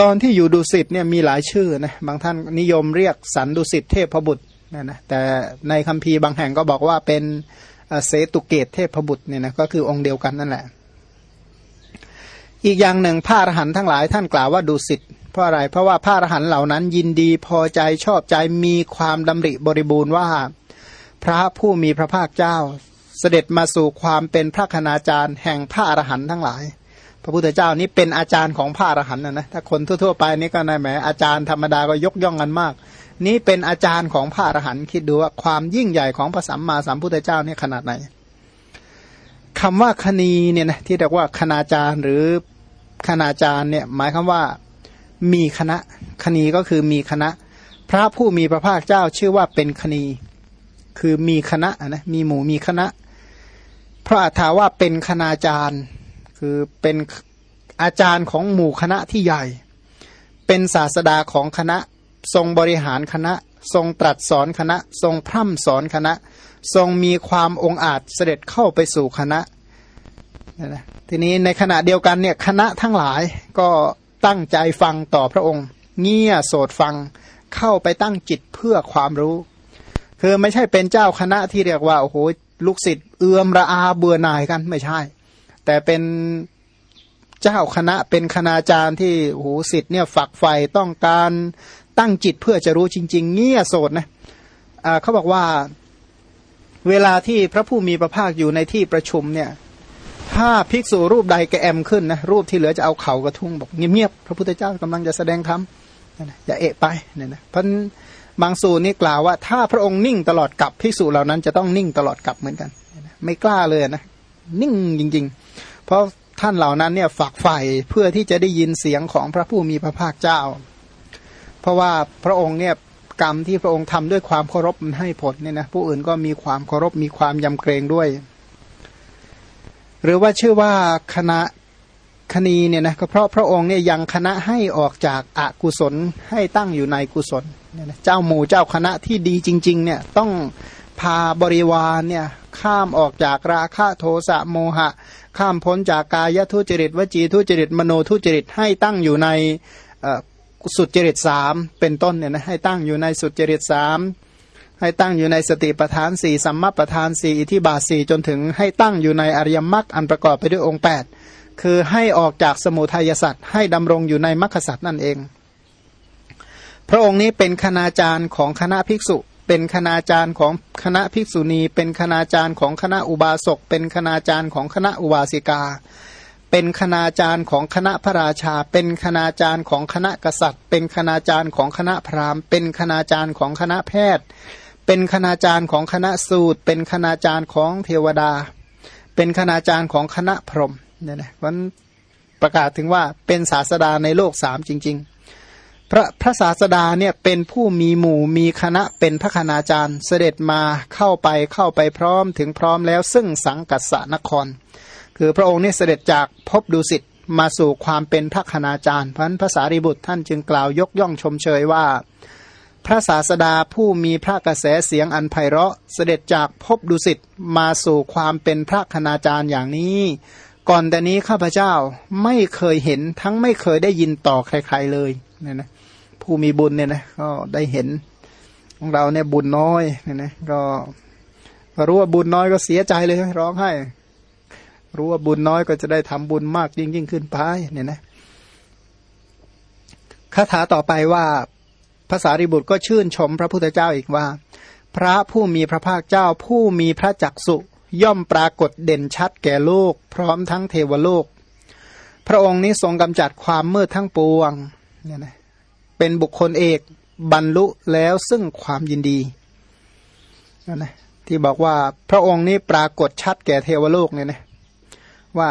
ตอนที่อยู่ดุสิตเนี่ยมีหลายชื่อนะบางท่านนิยมเรียกสันดุสิตเทพบุตรนะนะแต่ในคัมภีร์บางแห่งก็บอกว่าเป็นเสตุเกตเทพบุตรเนี่ยนะก็คือองค์เดียวกันนั่นแหละ อีกอย่างหนึ่งพระอรหันต์ทั้งหลายท่านกล่าวว่าดุสิตเพราะอะไรเพราะว่าพระอรหันต์เหล่านั้นยินดีพอใจชอบใจมีความดำริบริบูรณ์ว่า พระผู้มีพระภาคเจ้า เสด็จมาสู่ความเป็นพระคณาจารย์แห่งพระอรหันต์ทั้งหลาย พระพุทธเจ้านี้เป็นอาจารย์ของพระอรหันต์นะนะถ้าคนทั่วๆไปนี่ก็นายแหมอาจารย์ธรรมดาก็ยกย่องกันมาก นี้เป็นอาจารย์ของพระอรหันต์คิดดูว่าความยิ่งใหญ่ของพระสัมมาสัมพุทธเจ้านี่ขนาดไหนคำว่าคณีเนี่ยนะที่เรียกว่าคณาจารย์หรือคณาจารย์เนี่ยหมายคำว่ามีคณะคณีก็คือมีคณะ พระผู้มีพระภาคเจ้าชื่อว่าเป็นคณี คือมีคณะนะมีหมู่มีคณะ พระอาถาว่าเป็นคณาจารย์ คือเป็นอาจารย์ของหมู่คณะที่ใหญ่ เป็นศาสดาของคณะ ทรงบริหารคณะ ทรงตรัสสอนคณะ ทรงพร่ำสอนคณะ ทรงมีความองอาจเสด็จเข้าไปสู่คณะทีนี้ในขณะเดียวกันเนี่ยคณะทั้งหลายก็ตั้งใจฟังต่อพระองค์ เงี่ยโสดฟังเข้าไปตั้งจิตเพื่อความรู้ คือไม่ใช่เป็นเจ้าคณะที่เรียกว่าโอ้โหลูกศิษย์เอื้อมระอาเบื่อหน่ายกันไม่ใช่ แต่เป็นเจ้าคณะเป็นคณาจารย์ที่โอ้โหศิษย์เนี่ยฝักใฝ่ต้องการตั้งจิตเพื่อจะรู้จริง ๆ เงี่ยโสดนะะเขาบอกว่าเวลาที่พระผู้มีพระภาคอยู่ในที่ประชุมเนี่ย ถ้าภิกษุรูปใดแกแอมขึ้นนะรูปที่เหลือจะเอาเข่ากระทุ้งบอกเงียบๆพระพุทธเจ้ากำลังจะแสดงธรรมอย่าเอะไปเนี่ยนะเพราะบางสูตรนี่กล่าวว่า ถ้าพระองค์นิ่งตลอดกับภิกษุเหล่านั้นจะต้องนิ่งตลอดกับเหมือนกัน ไม่กล้าเลยนะ นิ่งจริง ๆ เพราะท่านเหล่านั้นเนี่ยฝักใฝ่เพื่อที่จะได้ยินเสียงของพระผู้มีพระภาคเจ้า เพราะว่าพระองค์เนี่ยกรรมที่พระองค์ทำด้วยความเคารพมันให้ผลเนี่ยนะผู้อื่นก็มีความเคารพมีความยำเกรงด้วย หรือว่าชื่อว่าคณะคณีเนี่ยนะก็เพราะพระองค์เนี่ยยังคณะให้ออกจากอากุศลให้ตั้งอยู่ในกุศลเนี่ยนะเจ้าหมู่เจ้าคณะที่ดีจริง ๆ เนี่ยต้อง พาบริวารเนี่ยข้ามออกจากราคะโทสะโมหะ ข้ามพ้นจากกายทุจริตวจีทุจริตมโนทุจริตให้ตั้งอยู่ในสุดจริตสามเป็นต้นเนี่ยนะให้ตั้งอยู่ในสุดจริตสามให้ตั้งอยู่ในสติปทานสี่สัมมาปทานสี่อิทิบาสี่จนถึงให้ตั้งอยู่ในอริยมรรคอันประกอบไปด้วยองค์ 8 คือให้ออกจากสมุทัยสัตว์ให้ดำรงอยู่ในมรรคสัตว์นั่นเอง พระองค์นี้เป็นคณาจารย์ของคณะภิกษุ เป็นคณาจารย์ของคณะภิกษุณี เป็นคณาจารย์ของคณะอุบาสก เป็นคณาจารย์ของคณะอุบาสิกา เป็นคณาจารย์ของคณะพระราชา เป็นคณาจารย์ของคณะกษัตริย์ เป็นคณาจารย์ของคณะพราหมณ์ เป็นคณาจารย์ของคณะแพทย์ เป็นคณาจารย์ของคณะสูตร เป็นคณาจารย์ของเทวดา เป็นคณาจารย์ของคณะพรหมเนี่ยนะวันประกาศถึงว่าเป็นศาสดาในโลกสามจริง ๆ พระพระศาสดาเนี่ยเป็นผู้มีหมู่มีคณะเป็นพระคณาจารย์ เสด็จมาเข้าไปเข้าไปพร้อมถึงพร้อมแล้ว ซึ่งสังกัสนคร คือพระองค์นี่เสด็จจากพบดุสิตมาสู่ความเป็นพระคณาจารย์พันภาษาริบุตรท่านจึงกล่าวยกย่องชมเชยว่า พระศาสดาผู้มีพระกระแสเสียงอันไพเราะ เสด็จจากพบดุสิตมาสู่ความเป็นพระคณาจารย์อย่างนี้ ก่อนแต่นี้ข้าพเจ้าไม่เคยเห็นทั้งไม่เคยได้ยินต่อใครๆเลย เนี่ยนะผู้มีบุญเนี่ยนะก็ได้เห็นของเราเนี่ยบุญน้อยเนี่ยนะก็รู้ว่าบุญน้อยก็เสียใจเลยร้องไห้ รู้ว่าบุญน้อยก็จะได้ทำบุญมากยิ่งยิ่งขึ้นไปเนี่ยนะคาถาต่อไปว่าภาษาริบุตรก็ชื่นชมพระพุทธเจ้าอีกว่า พระผู้มีพระภาคเจ้าผู้มีพระจักสุย่อมปรากฏเด่นชัดแก่โลก พร้อมทั้งเทวโลก พระองค์นี้ทรงกำจัดความมืดทั้งปวงเนี่ยนะ เป็นบุคคลเอกบรรลุแล้วซึ่งความยินดีนะที่บอกว่าพระองค์นี้ปรากฏชัดแก่เทวโลกเนี่ยนะว่า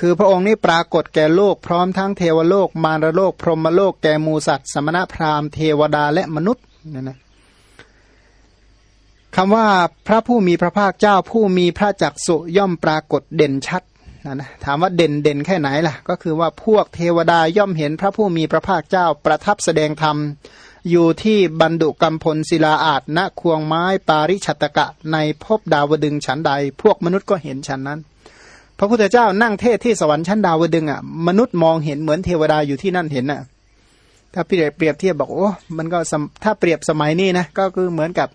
คือพระองค์นี้ปรากฏแก่โลกพร้อมทั้งเทวโลก มารโลก พรหมโลกแก่มูสัตว์ สมณพราหมณ์เทวดาและมนุษย์เนี่ยนะคำว่าพระผู้มีพระภาคเจ้าผู้มีพระจักสุย่อมปรากฏเด่นชัด นะนะถามว่าเด่นเด่นแค่ไหนล่ะ ก็คือว่าพวกเทวดาย่อมเห็นพระผู้มีพระภาคเจ้าประทับแสดงธรรม อยู่ที่บรรดุกรรมพลศิลาอาจณควงไม้ปาริชัตกะ ในภพดาวดึงฉันใด พวกมนุษย์ก็เห็นฉันนั้น พระพุทธเจ้านั่งเทศที่สวรรค์ชั้นดาวดึงอะมนุษย์มองเห็นเหมือนเทวดาอยู่ที่นั่นเห็นอะถ้าเปรียบเปรียบเทียบบอกโอ้มันก็ถ้าเปรียบสมัยนี้นะก็คือเหมือนกับ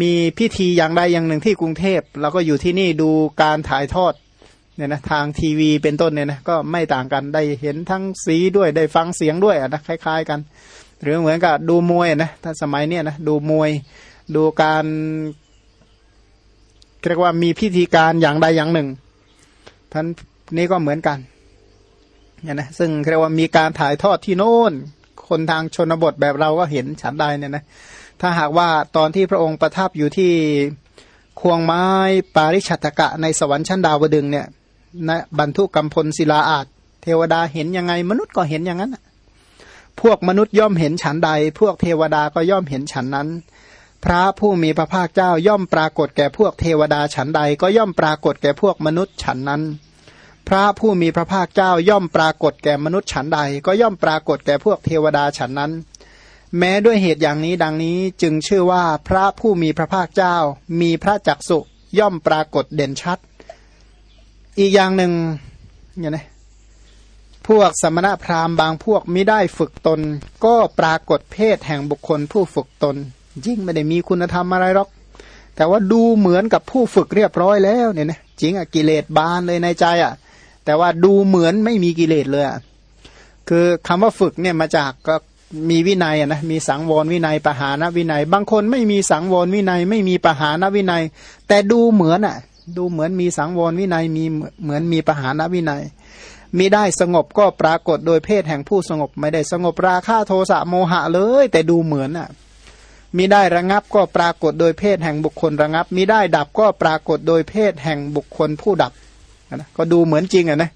มีพิธีอย่างใดอย่างหนึ่งที่กรุงเทพเราก็อยู่ที่นี่ดูการถ่ายทอด เนี่ยนะทางทีวีเป็นต้นเนี่ยนะก็ไม่ต่างกันได้เห็นทั้งสีด้วยได้ฟังเสียงด้วยนะคล้าย ๆกัน หรือเหมือนกับดูมวยนะถ้าสมัยเนี้ยนะดูมวยดูการเรียกว่ามีพิธีการอย่างใดอย่างหนึ่งท่านนี้ก็เหมือนกันเนี่ยนะซึ่งเรียกว่ามีการถ่ายทอดที่โน่น คนทางชนบทแบบเราก็เห็นฉันใดเนี่ยนะถ้าหากว่าตอนที่พระองค์ประทับอยู่ที่ควงไม้ปาริชัตกะในสวรรค์ชั้นดาวดึงเนี่ย นะบรรทุกกำพลศิลาอาจเทวดาเห็นยังไง มนุษย์ก็เห็นอย่างนั้นพวกมนุษย์ย่อมเห็นฉันใด พวกเทวดาก็ย่อมเห็นฉันนั้น พระผู้มีพระภาคเจ้าย่อมปรากฏแก่พวกเทวดาฉันใด ก็ย่อมปรากฏแก่พวกมนุษย์ฉันนั้น พระผู้มีพระภาคเจ้าย่อมปรากฏแก่มนุษย์ฉันใด ก็ย่อมปรากฏแก่พวกเทวดาฉันนั้น แม้ด้วยเหตุอย่างนี้ดังนี้จึงชื่อว่าพระผู้มีพระภาคเจ้า มีพระจักสุย่อมปรากฏเด่นชัด อีกอย่างหนึ่งเนี่ยนะพวกสมณะพราหมณ์บางพวกไม่ได้ฝึกตน ก็ปรากฏเพศแห่งบุคคลผู้ฝึกตน ยิ่งไม่ได้มีคุณธรรมอะไรหรอก แต่ว่าดูเหมือนกับผู้ฝึกเรียบร้อยแล้วเนี่ยนะจริงอะกิเลสบานเลยในใจอะแต่ว่าดูเหมือนไม่มีกิเลสเลยอะคือคำว่าฝึกเนี่ยมาจากก็มีวินัยอะนะมีสังวรวินัยปหานวินัย บางคนไม่มีสังวรวินัย ไม่มีปหานวินัย แต่ดูเหมือนอะ ดูเหมือนมีสังวรวินัยมีเหมือนมีปหานวินัยมีได้สงบก็ปรากฏโดยเพศแห่งผู้สงบ ไม่ได้สงบราคะโทสะโมหะเลย แต่ดูเหมือนอะมีได้ระงับก็ปรากฏโดยเพศแห่งบุคคลระงับมีได้ดับก็ปรากฏโดยเพศแห่งบุคคลผู้ดับนะก็ดูเหมือนจริงอะนะ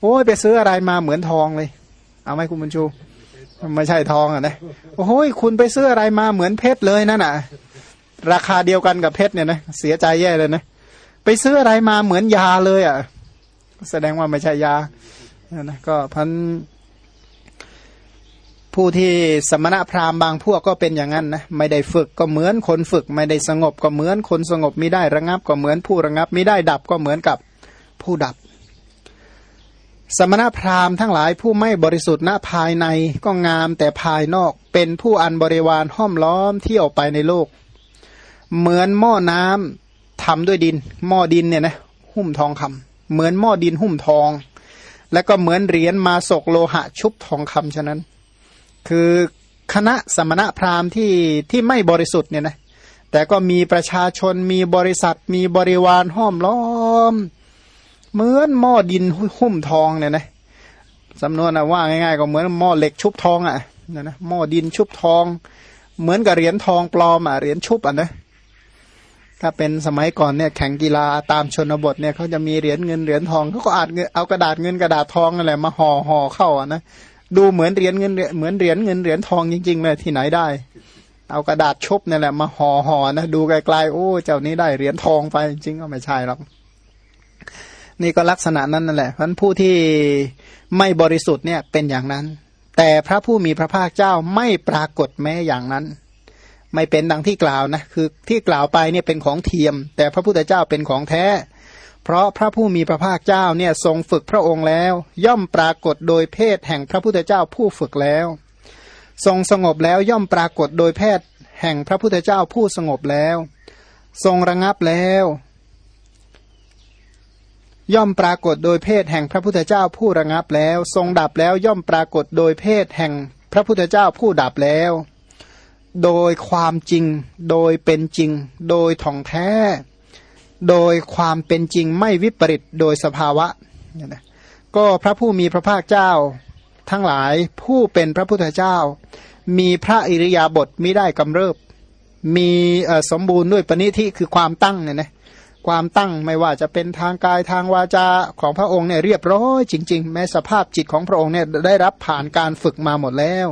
โอ้ยไปซื้ออะไรมาเหมือนทองเลย เอาไหมคุณบุญชูไม่ใช่ทองอะนะโอ้ยคุณไปซื้ออะไรมาเหมือนเพชรเลยนั่นน่ะ ราคาเดียวกันกับเพชรเนี่ยนะเสียใจแย่เลยนะ ไปซื้ออะไรมาเหมือนยาเลยอะ แสดงว่าไม่ใช่ยานะก็พันผู้ที่สมณะพราหมณ์บางพวกก็เป็นอย่างนั้นนะไม่ได้ฝึกก็เหมือนคนฝึก ไม่ได้สงบก็เหมือนคนสงบไม่ได้ระงับก็เหมือนผู้ระงับไม่ได้ดับก็เหมือนกับผู้ดับ สมณะพราหมณ์ทั้งหลายผู้ไม่บริสุทธิ์ณภายในก็งามแต่ภายนอกเป็นผู้อันบริวารห้อมล้อมเที่ยวไปในโลก เหมือนหม้อน้ำ ทำด้วยดิน หม้อดินเนี่ยนะหุ้มทองคำเหมือนหม้อดินหุ้มทอง แล้วก็เหมือนเหรียญมาศกโลหะชุบทองคำฉะนั้น คือคณะสมณะพราหมณ์ที่ที่ไม่บริสุทธิ์เนี่ยนะแต่ก็มีประชาชนมีบริษัทมีบริวารห้อมล้อม เหมือนหม้อดินหุ้มทองเนี่ยนะสำนวนนะว่าง่ายๆก็เหมือนหม้อเหล็กชุบทองอะนะนะหม้อดินชุบทอง เหมือนกับเหรียญทองปลอมอะเหรียญชุบอะนะ ถ้าเป็นสมัยก่อนเนี่ยแข่งกีฬาตามชนบทเนี่ยเขาจะมีเหรียญเงินเหรียญทองเขาก็อาจเอากระดาษเงินกระดาษทองอะไรมาห่อห่อเข้าอะนะดูเหมือนเหรียญเงินเหมือนเหรียญเงินเหรียญทองจริงๆเลยที่ไหนได้ เอากระดาษชุบนี่แหละมาห่อห่อนะดูไกลๆโอ้เจ้านี้ได้เหรียญทองไปจริงก็ไม่ใช่หรอกนี่ก็ลักษณะนั้นนั่นแหละเพราะผู้ที่ไม่บริสุทธิ์เนี่ยเป็นอย่างนั้น แต่พระผู้มีพระภาคเจ้าไม่ปรากฏแม้อย่างนั้น ไม่เป็นดังที่กล่าวนะคือที่กล่าวไปเนี่ยเป็นของเทียม แต่พระพุทธเจ้าเป็นของแท้ เพราะพระผู้มีพระภาคเจ้าเนี่ยทรงฝึกพระองค์แล้ว ย่อมปรากฏโดยเพศแห่งพระพุทธเจ้าผู้ฝึกแล้ว ทรงสงบแล้วย่อมปรากฏโดยแพทย์แห่งพระพุทธเจ้าผู้สงบแล้ว ทรงระงับแล้ว ย่อมปรากฏโดยเพศแห่งพระพุทธเจ้าผู้ระงับแล้ว ทรงดับแล้วย่อมปรากฏโดยเพศแห่งพระพุทธเจ้าผู้ดับแล้ว โดยความจริง โดยเป็นจริง โดยท่องแท้ โดยความเป็นจริงไม่วิปริตโดยสภาวะเนี่ยนะก็พระผู้มีพระภาคเจ้า ทั้งหลายผู้เป็นพระพุทธเจ้า มีพระอิริยาบถมิได้กำเริบ มีสมบูรณ์ด้วยปณิธิคือความตั้งเนี่ยนะความตั้งไม่ว่าจะเป็นทางกายทางวาจาของพระองค์เนี่ยเรียบร้อยจริง ๆ แม้สภาพจิตของพระองค์เนี่ยได้รับผ่านการฝึกมาหมดแล้ว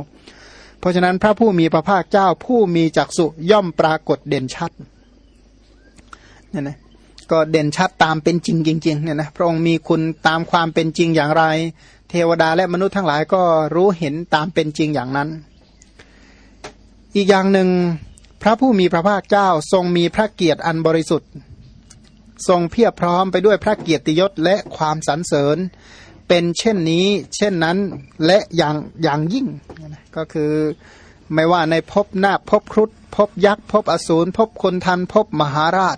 เพราะฉะนั้นพระผู้มีพระภาคเจ้าผู้มีจักษุย่อมปรากฏเด่นชัดเนี่ยนะก็เด่นชัดตามเป็นจริงจริงๆเนี่ยนะพระองค์มีคุณตามความเป็นจริงอย่างไร เทวดาและมนุษย์ทั้งหลายก็รู้เห็นตามเป็นจริงอย่างนั้น อีกอย่างหนึ่งพระผู้มีพระภาคเจ้าทรงมีพระเกียรติอันบริสุทธิ์ ทรงเพียบพร้อมไปด้วยพระเกียรติยศและความสรรเสริญ เป็นเช่นนี้ เช่นนั้นและอย่างอย่างยิ่ง ก็คือไม่ว่าในภพนาคภพครุฑภพยักษ์ภพอสูรภพคนทันภพมหาราช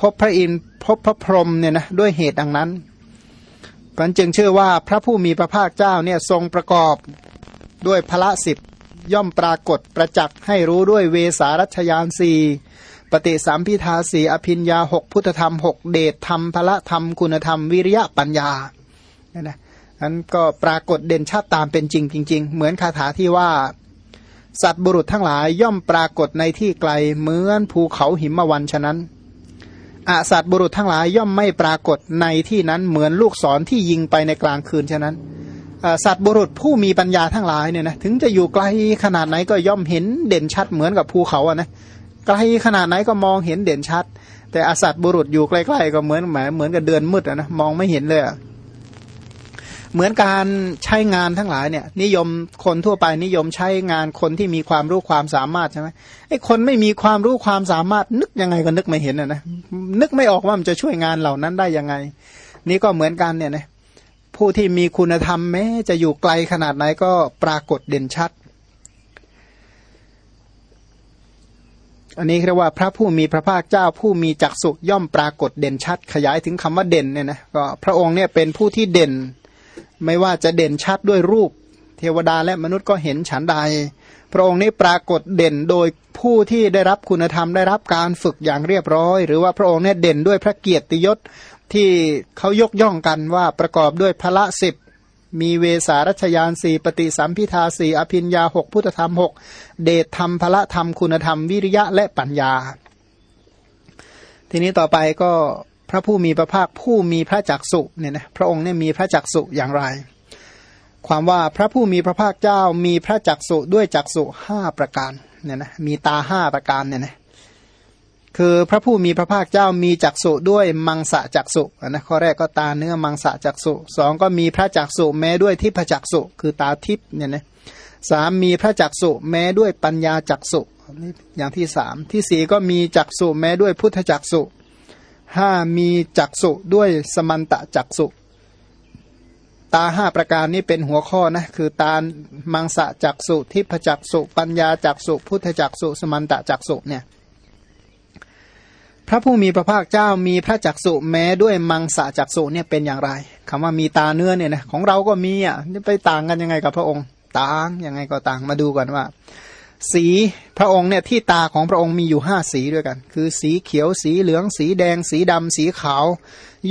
ภพพระอินทร์ภพพระพรหมเนี่ยนะด้วยเหตุดังนั้นมันจึงเชื่อว่าพระผู้มีพระภาคเจ้าเนี่ยทรงประกอบด้วยพระสิบย่อมปรากฏประจักษ์ให้รู้ด้วยเวสารัชยานสีปฏิสามพิทาสีอภินยาหกพุทธธรรมหกเดชธรรมพระธรรมคุณธรรมวิริยะปัญญา เนี่ยนะนั้นก็ปรากฏเด่นชัดตามเป็นจริงจริง ๆ เหมือนคาถาที่ว่า สัตว์บุรุษทั้งหลายย่อมปรากฏในที่ไกลเหมือนภูเขาหิมวันฉะนั้นอสัตว์บุรุษทั้งหลายย่อมไม่ปรากฏในที่นั้นเหมือนลูกศรที่ยิงไปในกลางคืนฉะนั้นสัตว์บุรุษผู้มีปัญญาทั้งหลายเนี่ยนะถึงจะอยู่ไกลขนาดไหนก็ย่อมเห็นเด่นชัดเหมือนกับภูเขาอะนะไกลขนาดไหนก็มองเห็นเด่นชัด แต่อสัตว์บุรุษอยู่ใกล้ๆก็เหมือนแหมเหมือนกับเดือนมืดอะนะมองไม่เห็นเลยอะ เหมือนการใช้งานทั้งหลายเนี่ย นิยมคนทั่วไปนิยมใช้งานคนที่มีความรู้ความสามารถใช่ไหมไอ้คนไม่มีความรู้ความสามารถ นึกยังไงก็นึกไม่เห็นนะนะนึกไม่ออกว่ามันจะช่วยงานเหล่านั้นได้ยังไง นี่ก็เหมือนกันเนี่ยนะผู้ที่มีคุณธรรมแม้จะอยู่ไกลขนาดไหนก็ปรากฏเด่นชัด อันนี้เรียกว่าพระผู้มีพระภาคเจ้าผู้มีจักสุย่อมปรากฏเด่นชัด ขยายถึงคำว่าเด่นเนี่ยนะก็พระองค์เนี่ยเป็นผู้ที่เด่น ไม่ว่าจะเด่นชัดด้วยรูป เทวดาและมนุษย์ก็เห็นฉันใด พระองค์นี้ปรากฏเด่นโดยผู้ที่ได้รับคุณธรรมได้รับการฝึกอย่างเรียบร้อย หรือว่าพระองค์เนี่ยเด่นด้วยพระเกียรติยศที่เขายกย่องกันว่าประกอบด้วยพระสิบมีเวสารัชยานสี่ปฏิสัมพิทาสี่อภินยาหกพุทธธรรมหกเดชธรรมพระธรรมคุณธรรมวิริยะและปัญญา ทีนี้ต่อไปก็ พระผู้มีพระภาคผู้มีพระจักสุเนี่ยนะพระองค์เนี่ยมีพระจักสุอย่างไร ความว่าพระผู้มีพระภาคเจ้ามีพระจักสุด้วยจักสุห้าประการเนี่ยนะมีตาห้าประการเนี่ยนะคือพระผู้มีพระภาคเจ้ามีจักสุด้วยมังสะจักสุนะข้อแรกก็ตาเนื้อมังสะจักสุสองก็มีพระจักสุแม้ด้วยทิพจักสุคือตาทิพเนี่ยนะสามมีพระจักสุแม้ด้วยปัญญาจักสุนี่อย่างที่สามที่สี่ก็มีจักสุแม้ด้วยพุทธจักสุ ห้ามีจักสุด้วยสมันตะจักสุ ตาห้าประการนี้เป็นหัวข้อนะคือตามังสะจักสุทิพจักสุ ปัญญาจักสุ พุทธจักสุสมันตะจักสุเนี่ยพระผู้มีพระภาคเจ้ามีพระจักสุแม้ด้วยมังสะจักสุเนี่ยเป็นอย่างไรคำว่ามีตาเนื้อเนี่ยนะของเราก็มีอะไปต่างกันยังไงกับพระองค์ ต่างยังไงก็ต่างมาดูกันว่า สีพระองค์เนี่ยที่ตาของพระองค์มีอยู่ห้าสีด้วยกัน คือสีเขียวสีเหลือง สีแดง สีดำสีขาว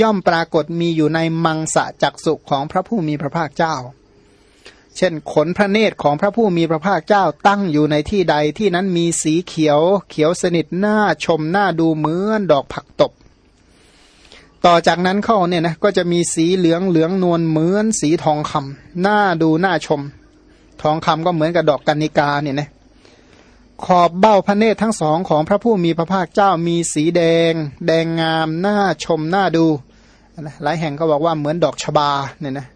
ย่อมปรากฏมีอยู่ในมังสะจักสุของพระผู้มีพระภาคเจ้า เช่นขนพระเนตรของพระผู้มีพระภาคเจ้าตั้งอยู่ในที่ใดที่นั้นมีสีเขียวเขียวสนิทหน้าชมหน้าดูเหมือนดอกผักตบ ต่อจากนั้นเข้าเนี่ยนะก็จะมีสีเหลืองเหลืองนวลเหมือนสีทองคำหน้าดูหน้าชม ทองคำก็เหมือนกับดอกกัญญิกาเนี่ยนะ ขอบเบ้าพระเนตรทั้งสองของพระผู้มีพระภาคเจ้ามีสีแดง แดงงามหน้าชมหน้าดูหลายแห่งก็บอกว่าเหมือนดอกชบาเนี่ยนะ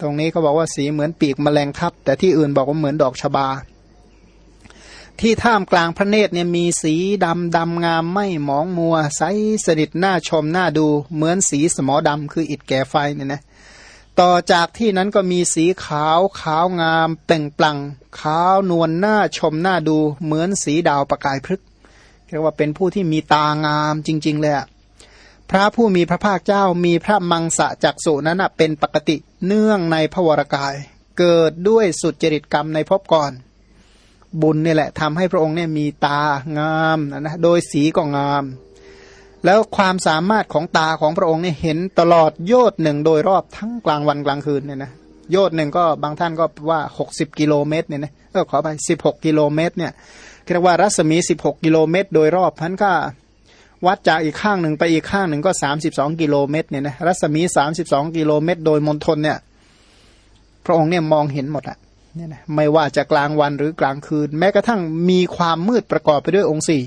ตรงนี้เขาบอกว่าสีเหมือนปีกแมลงทับ แต่ที่อื่นบอกว่าเหมือนดอกชบา ที่ท่ามกลางพระเนตรเนี่ยมีสีดำดำงามไม่หมองมัวใสสนิทหน้าชมหน้าดู เหมือนสีสมอดำคืออิดแก่ไฟเนี่ยนะ ต่อจากที่นั้นก็มีสีขาวขาวงามเป่งปลังขาวนวลหน้าชมหน้าดูเหมือนสีดาวประกายพฤกเรียกว่าเป็นผู้ที่มีตางามจริง ๆ เลยพระผู้มีพระภาคเจ้ามีพระมังสะจักสุนั้นเป็นปกติเนื่องในพระวรกาย เกิดด้วยสุดจริตกรรมในภพก่อน บุญนี่แหละทำให้พระองค์เนี่ยมีตางามนะโดยสีก็งาม แล้วความสามารถของตาของพระองค์เนี่ยเห็นตลอดโยดหนึ่งโดยรอบทั้งกลางวันกลางคืนเนี่ยนะโยดหนึ่งก็บางท่านก็ว่าหกสิบกิโลเมตรเนี่ยนะเออขอไปสิบหกกิโลเมตรเนี่ยเรียกว่ารัศมีสิบหกกิโลเมตร โดยรอบท่านก็วัดจากอีกข้างหนึ่งไปอีกข้างหนึ่งก็สามสิบสองกิโลเมตรเนี่ยนะรัศมีสามสิบสองกิโลเมตร โดยมณฑลเนี่ย พระองค์เนี่ยมองเห็นหมดอะเนี่ยนะไม่ว่าจะกลางวันหรือกลางคืน แม้กระทั่งมีความมืดประกอบไปด้วยองค์สี่